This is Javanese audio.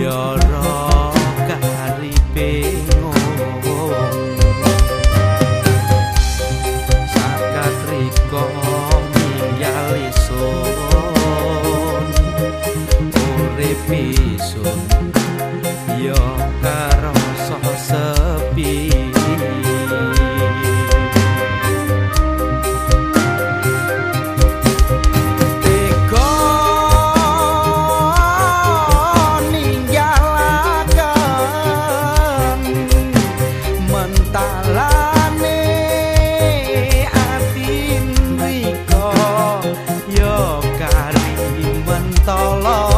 Yeah. all on.